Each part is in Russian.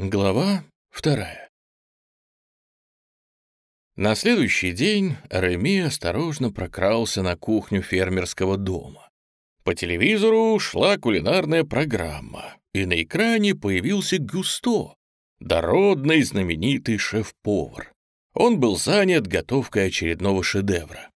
Глава вторая. На следующий день Реми осторожно прокрался на кухню фермерского дома. По телевизору шла кулинарная программа, и на экране появился Густо, дородный знаменитый шеф-повар. Он был занят готовкой очередного шедевра.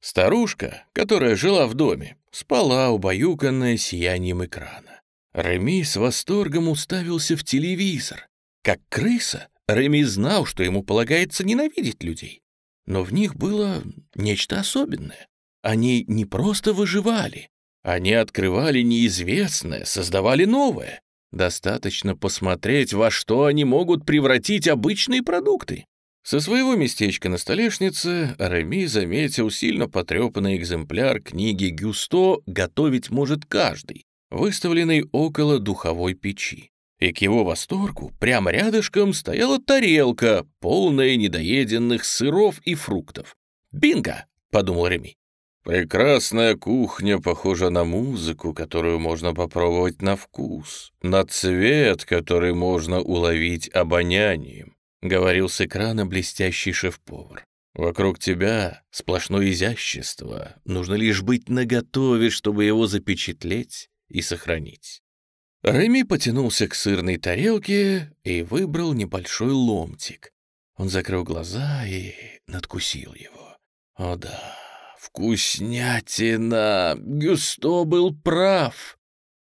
Старушка, которая жила в доме, спала, убаюканная сиянием экрана. Реми с восторгом уставился в телевизор. Как крыса, Реми знал, что ему полагается ненавидеть людей. Но в них было нечто особенное. Они не просто выживали, они открывали неизвестное, создавали новое. Достаточно посмотреть, во что они могут превратить обычные продукты. Со своего местечка на столешнице Реми заметил сильно потрепанный экземпляр книги Гюсто «Готовить может каждый», выставленный около духовой печи. И к его восторгу прямо рядышком стояла тарелка, полная недоеденных сыров и фруктов. «Бинго!» — подумал Реми. «Прекрасная кухня похожа на музыку, которую можно попробовать на вкус, на цвет, который можно уловить обонянием», — говорил с экрана блестящий шеф-повар. «Вокруг тебя сплошное изящество, нужно лишь быть наготове, чтобы его запечатлеть и сохранить. Реми потянулся к сырной тарелке и выбрал небольшой ломтик. Он закрыл глаза и надкусил его. О да, вкуснятина! Гюсто был прав.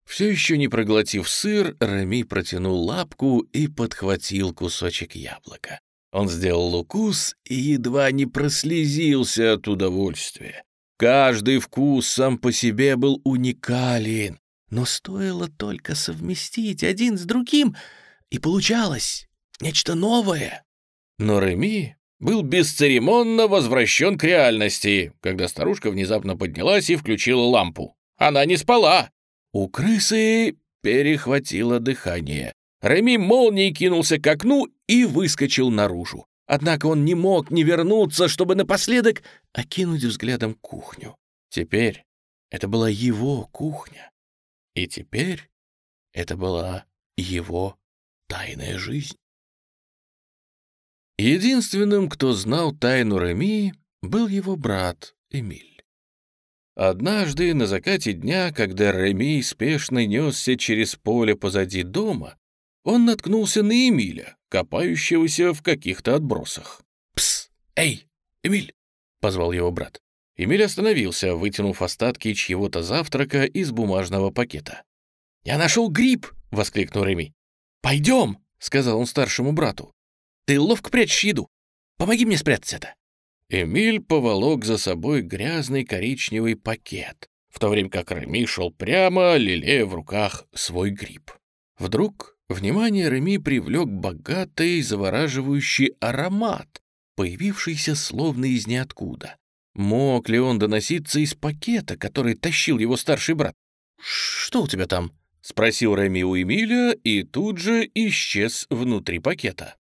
Все еще не проглотив сыр, Реми протянул лапку и подхватил кусочек яблока. Он сделал укус и едва не прослезился от удовольствия. Каждый вкус сам по себе был уникален, но стоило только совместить один с другим, и получалось нечто новое. Но Реми был бесцеремонно возвращен к реальности, когда старушка внезапно поднялась и включила лампу. Она не спала. У крысы перехватило дыхание. Реми молнией кинулся к окну и выскочил наружу. Однако он не мог не вернуться, чтобы напоследок окинуть взглядом кухню. Теперь это была его кухня. И теперь это была его тайная жизнь. Единственным, кто знал тайну Реми, был его брат Эмиль. Однажды на закате дня, когда Реми спешно несся через поле позади дома, он наткнулся на Эмиля, копающегося в каких-то отбросах. «Пс! Эй, Эмиль!» — позвал его брат. Эмиль остановился, вытянув остатки чьего-то завтрака из бумажного пакета. «Я нашел гриб!» — воскликнул Реми. «Пойдем!» — сказал он старшему брату. «Ты ловко прячешь еду. Помоги мне спрятать это!» Эмиль поволок за собой грязный коричневый пакет, в то время как Реми шел прямо, лелея в руках свой гриб. Вдруг внимание Реми привлек богатый завораживающий аромат, появившийся словно из ниоткуда. Мог ли он доноситься из пакета, который тащил его старший брат? «Что у тебя там?» — спросил Реми у Эмиля и тут же исчез внутри пакета.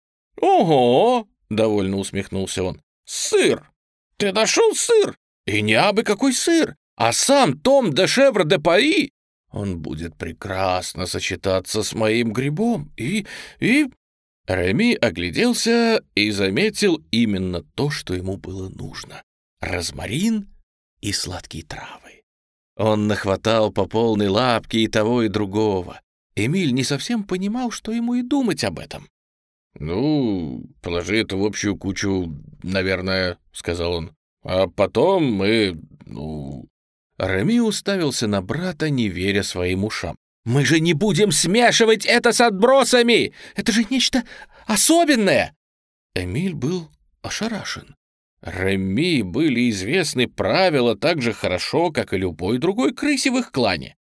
«Ого!» — довольно усмехнулся он. «Сыр! Ты нашел сыр? И не абы какой сыр, а сам Том де Шевр де Пари! Он будет прекрасно сочетаться с моим грибом и... и...» Реми огляделся и заметил именно то, что ему было нужно розмарин и сладкие травы. Он нахватал по полной лапке и того, и другого. Эмиль не совсем понимал, что ему и думать об этом. «Ну, положи это в общую кучу, наверное», — сказал он. «А потом мы, ну...» Рами уставился на брата, не веря своим ушам. «Мы же не будем смешивать это с отбросами! Это же нечто особенное!» Эмиль был ошарашен. Реми были известны правила так же хорошо, как и любой другой крысе в их клане.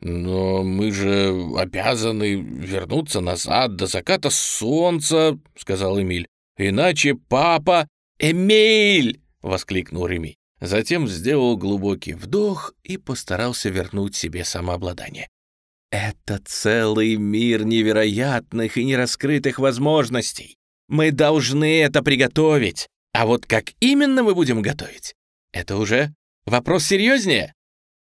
«Но мы же обязаны вернуться назад до заката солнца», — сказал Эмиль. «Иначе папа...» «Эмиль!» — воскликнул Реми. Затем сделал глубокий вдох и постарался вернуть себе самообладание. «Это целый мир невероятных и нераскрытых возможностей. Мы должны это приготовить. А вот как именно мы будем готовить, это уже вопрос серьезнее.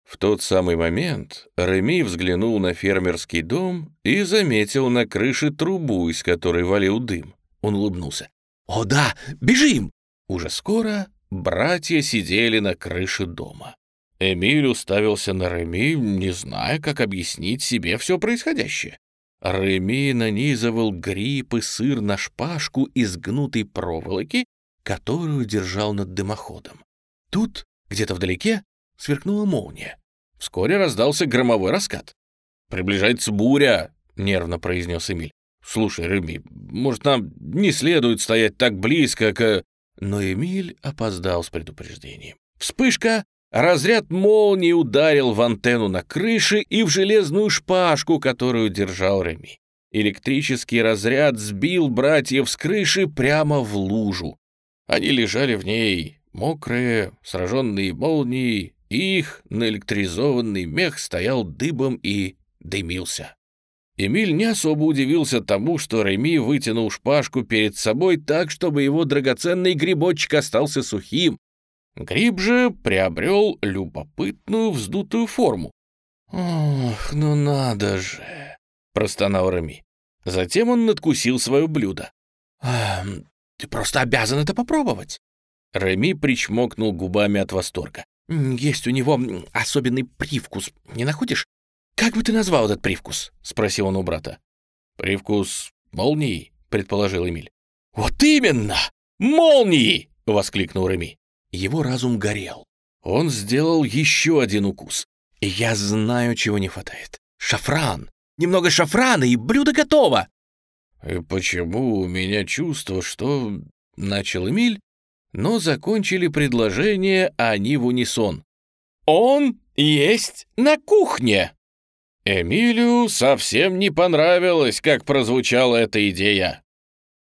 В тот самый момент Реми взглянул на фермерский дом и заметил на крыше трубу, из которой валил дым. Он улыбнулся. «О да, бежим!» Уже скоро братья сидели на крыше дома. Эмиль уставился на Реми, не зная, как объяснить себе все происходящее. Реми нанизывал гриб и сыр на шпажку из гнутой проволоки, которую держал над дымоходом. Тут, где-то вдалеке, сверкнула молния. Вскоре раздался громовой раскат. «Приближается буря», — нервно произнес Эмиль. «Слушай, Реми, может, нам не следует стоять так близко к...» Но Эмиль опоздал с предупреждением. Вспышка, разряд молнии ударил в антенну на крыше и в железную шпажку, которую держал Реми. Электрический разряд сбил братьев с крыши прямо в лужу. Они лежали в ней, мокрые, сраженные молнией, их наэлектризованный мех стоял дыбом и дымился. Эмиль не особо удивился тому, что Реми вытянул шпажку перед собой так, чтобы его драгоценный грибочек остался сухим. Гриб же приобрел любопытную вздутую форму. «Ох, ну надо же!» — простонал Реми. Затем он надкусил свое блюдо. «А, «Ты просто обязан это попробовать!» Реми причмокнул губами от восторга. «Есть у него особенный привкус, не находишь? «Как бы ты назвал этот привкус?» — спросил он у брата. «Привкус молнии», — предположил Эмиль. «Вот именно! Молнии!» — воскликнул Реми. Его разум горел. Он сделал еще один укус. «Я знаю, чего не хватает. Шафран! Немного шафрана, и блюдо готово!» «И почему у меня чувство, что...» — начал Эмиль, но закончили предложение они в унисон. «Он есть на кухне!» Эмилию совсем не понравилось, как прозвучала эта идея.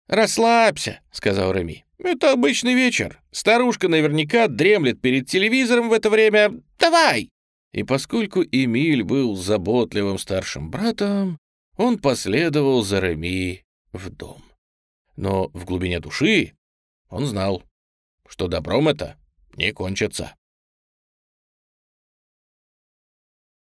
«Расслабься», — сказал Реми. «Это обычный вечер. Старушка наверняка дремлет перед телевизором в это время. Давай!» И поскольку Эмиль был заботливым старшим братом, он последовал за Реми в дом. Но в глубине души он знал, что добром это не кончится.